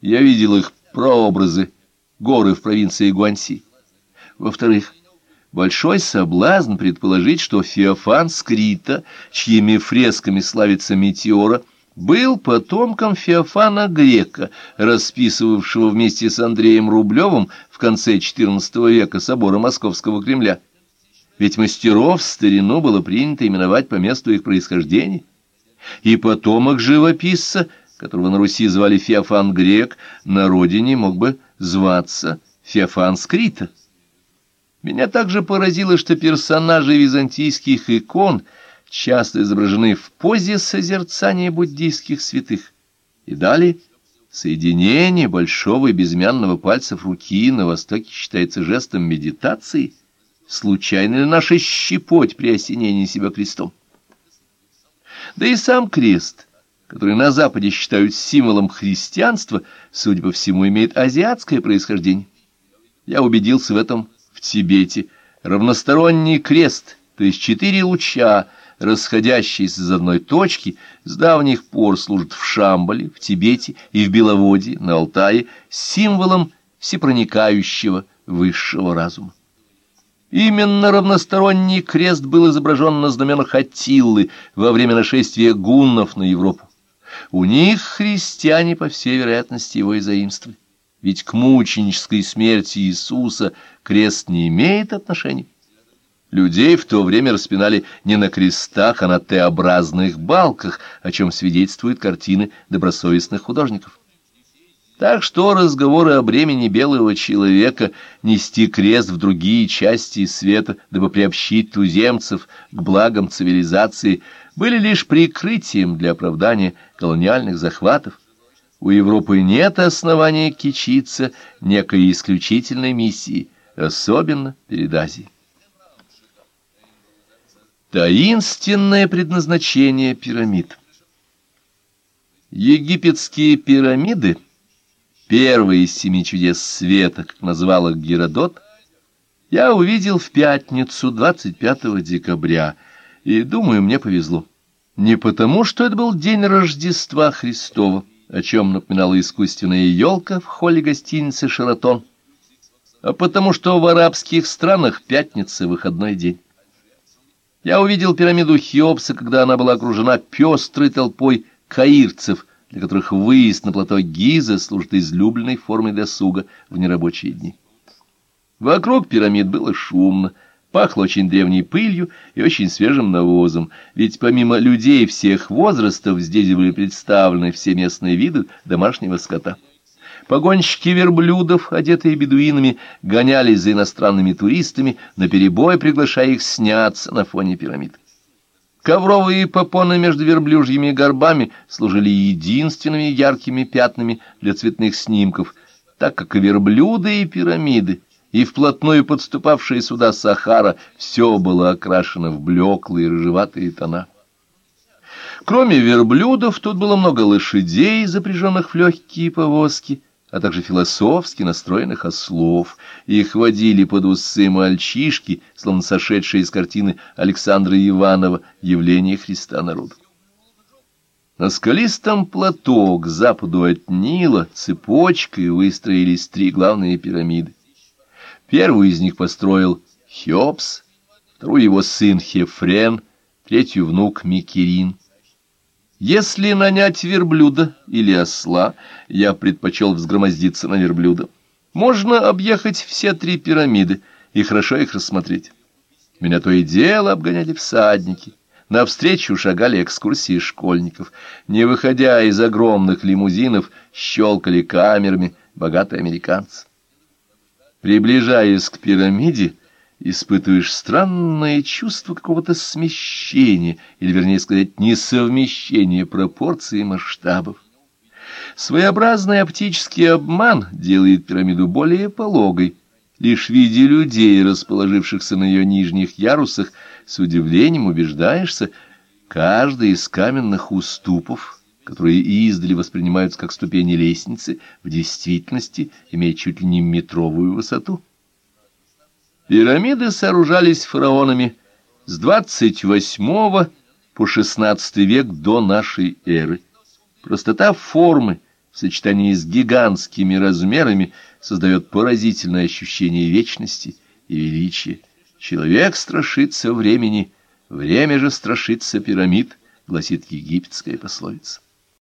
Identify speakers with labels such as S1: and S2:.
S1: Я видел их прообразы, горы в провинции Гуанси. Во-вторых, большой соблазн предположить, что Феофан Скрита, чьими фресками славится Метеора, был потомком Феофана Грека, расписывавшего вместе с Андреем Рублевым в конце XIV века собора Московского Кремля. Ведь мастеров в старину было принято именовать по месту их происхождения. И потомок живописца, которого на Руси звали Феофан Грек, на родине мог бы зваться Феофан Скрита. Меня также поразило, что персонажи византийских икон часто изображены в позе созерцания буддийских святых. И далее соединение большого и безымянного пальцев руки на Востоке считается жестом медитации. Случайно ли наша щепоть при осенении себя крестом? Да и сам крест, который на Западе считают символом христианства, судя по всему, имеет азиатское происхождение. Я убедился в этом в Тибете. Равносторонний крест, то есть четыре луча, расходящиеся из одной точки, с давних пор служат в Шамбале, в Тибете и в Беловодье, на Алтае, символом всепроникающего высшего разума. Именно равносторонний крест был изображен на знаменах Аттиллы во время нашествия гуннов на Европу. У них христиане, по всей вероятности, его и заимствовали. Ведь к мученической смерти Иисуса крест не имеет отношения. Людей в то время распинали не на крестах, а на Т-образных балках, о чем свидетельствуют картины добросовестных художников. Так что разговоры о бремени белого человека нести крест в другие части света, дабы приобщить туземцев к благам цивилизации, были лишь прикрытием для оправдания колониальных захватов. У Европы нет основания кичиться некой исключительной миссией, особенно перед Азией. Таинственное предназначение пирамид Египетские пирамиды — первый из семи чудес света, как назвал их Геродот, я увидел в пятницу 25 декабря, и, думаю, мне повезло. Не потому, что это был день Рождества Христова, о чем напоминала искусственная елка в холле гостиницы «Шератон», а потому, что в арабских странах пятница — выходной день. Я увидел пирамиду Хеопса, когда она была окружена пестрой толпой каирцев — для которых выезд на плато Гиза служит излюбленной формой досуга в нерабочие дни. Вокруг пирамид было шумно, пахло очень древней пылью и очень свежим навозом, ведь помимо людей всех возрастов здесь были представлены все местные виды домашнего скота. Погонщики верблюдов, одетые бедуинами, гонялись за иностранными туристами, наперебой приглашая их сняться на фоне пирамид. Ковровые попоны между верблюжьими горбами служили единственными яркими пятнами для цветных снимков, так как и верблюды, и пирамиды, и вплотную подступавшие сюда Сахара, все было окрашено в блеклые рыжеватые тона. Кроме верблюдов, тут было много лошадей, запряженных в легкие повозки, а также философски настроенных ослов. Их водили под усы мальчишки, словно сошедшие из картины Александра Иванова «Явление Христа народу». На скалистом плато к западу от Нила цепочкой выстроились три главные пирамиды. Первую из них построил Хеопс, вторую его сын Хефрен, третью внук Микерин. Если нанять верблюда или осла, я предпочел взгромоздиться на верблюда. Можно объехать все три пирамиды и хорошо их рассмотреть. Меня то и дело обгоняли всадники. Навстречу шагали экскурсии школьников. Не выходя из огромных лимузинов, щелкали камерами богатые американцы. Приближаясь к пирамиде, испытываешь странное чувство какого-то смещения, или, вернее сказать, несовмещения пропорций и масштабов. Своеобразный оптический обман делает пирамиду более пологой. Лишь в виде людей, расположившихся на ее нижних ярусах, с удивлением убеждаешься, каждый из каменных уступов, которые издали воспринимаются как ступени лестницы, в действительности имеет чуть ли не метровую высоту. Пирамиды сооружались фараонами с 28 по 16 век до нашей эры. Простота формы в сочетании с гигантскими размерами создает поразительное ощущение вечности и величия. Человек страшится времени, время же страшится пирамид, гласит египетская пословица.